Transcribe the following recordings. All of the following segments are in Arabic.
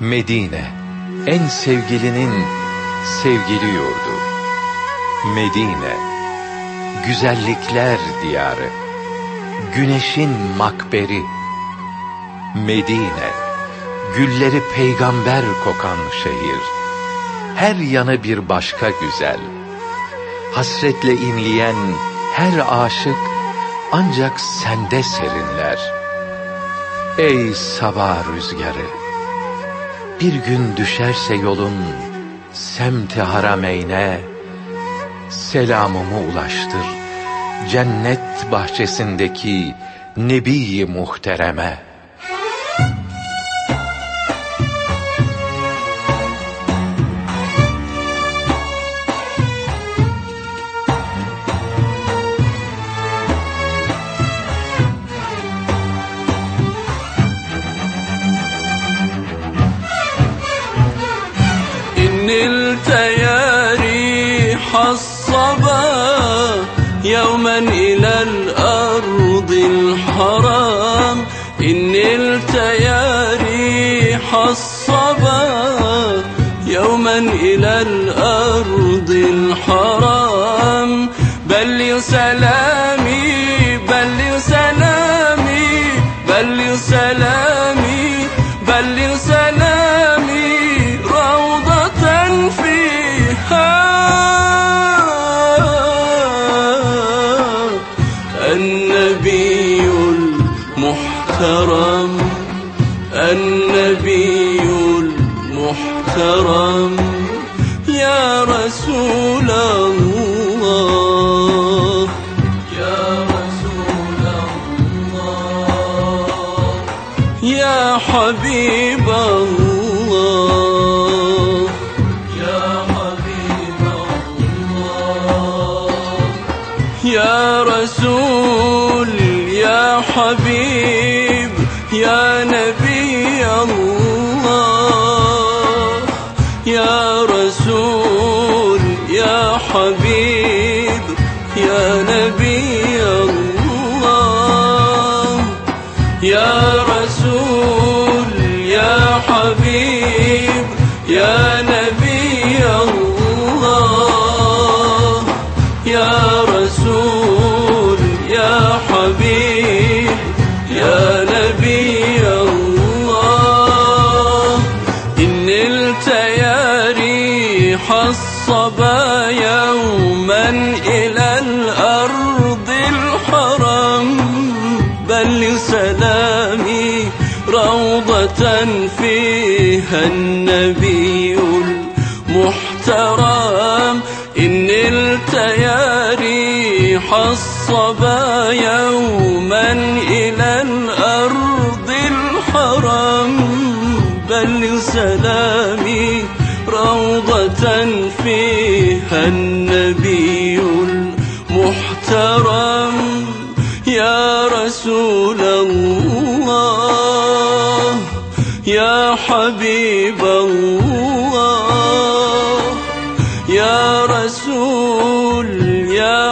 Medine, en sevgilinin sevgili yurdu. Medine, güzellikler diyarı. Güneşin makberi. Medine, gülleri peygamber kokan şehir. Her yanı bir başka güzel. Hasretle inleyen her aşık ancak sende serinler. Ey sabah rüzgarı! Bir gün düşerse yolun semti harameyne, selamımı ulaştır cennet bahçesindeki Nebi muhtereme.'' بل سلامي بل سلامي بل سلامي بل سلامي روضة فيها. النبي المحترم النبي المحترم. يا رسول يا حبيب الله. يا حبيب الله. يا رسول يا حبيب يا نبي. يا نبي الله يا رسول يا حبيب يا نبي الله. إن نلت يا ريح الصبا يوما إلى الأرض الحرم بل سلامي روضة فيها النبي المحترم إن نلت يا ريح الصبا يوما إلى الأرض الحرم بل سلامي روضة فيها النبي المحترم. يا رسول الله يا حبيب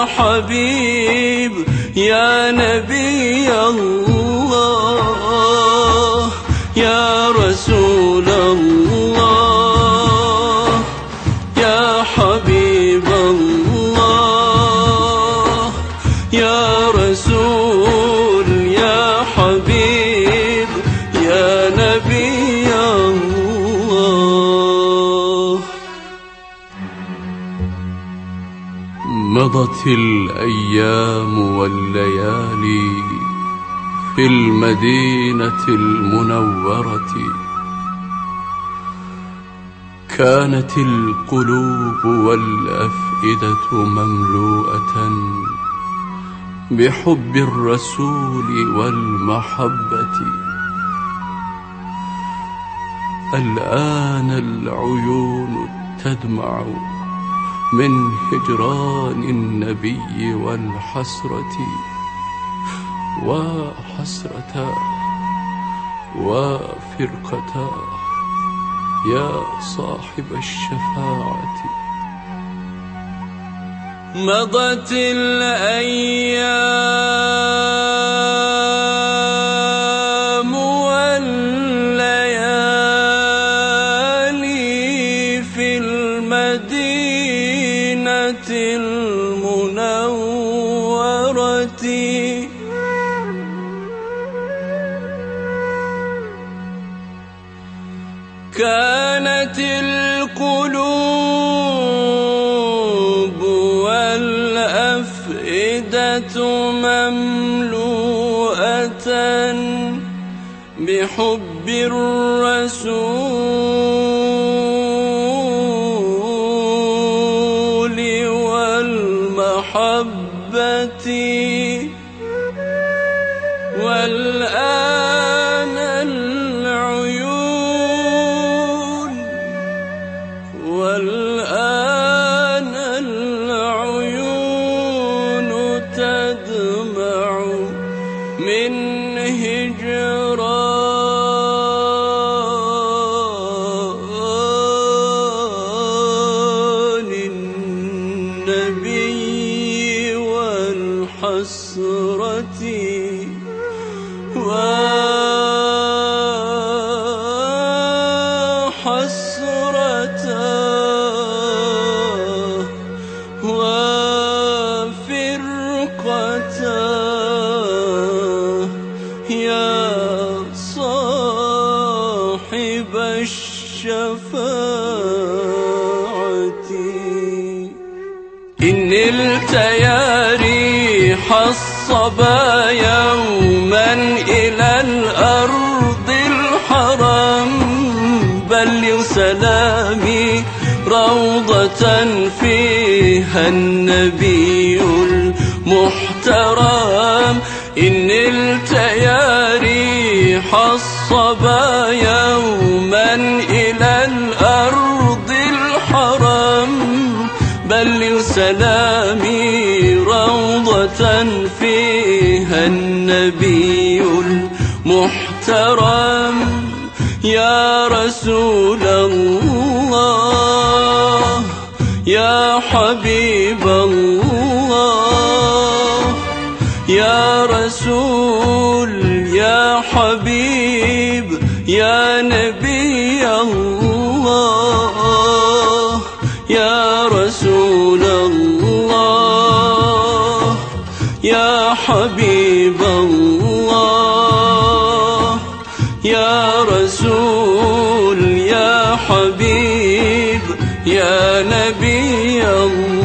حبيب يا نبي الله يا رسول الله يا حبيب الله يا رسول مضت الأيام والليالي في المدينة المنورة. كانت القلوب والأفئدة مملوءة بحب الرسول والمحبة. الآن العيون تدمع من هجران النبي والحسرة وحسرة وفرقة. يا صاحب الشفاعة. مضت الأيام. القلوب والأفئدة مملوءة بحب الرسول والمحبة يا صاحب الشفاعة. إن نلت يا ريح الصبا يوما إلى الأرض الحرام. بلغ سلامي روضة فيها النبي المحترم. إن نلت يا ريح الصبا يوما إلى الأرض الحرام. بلغ سلامي المحترم يا رسول الله يا حبيب الله. يا رسول يا حبيب يا نبي الله. يا الله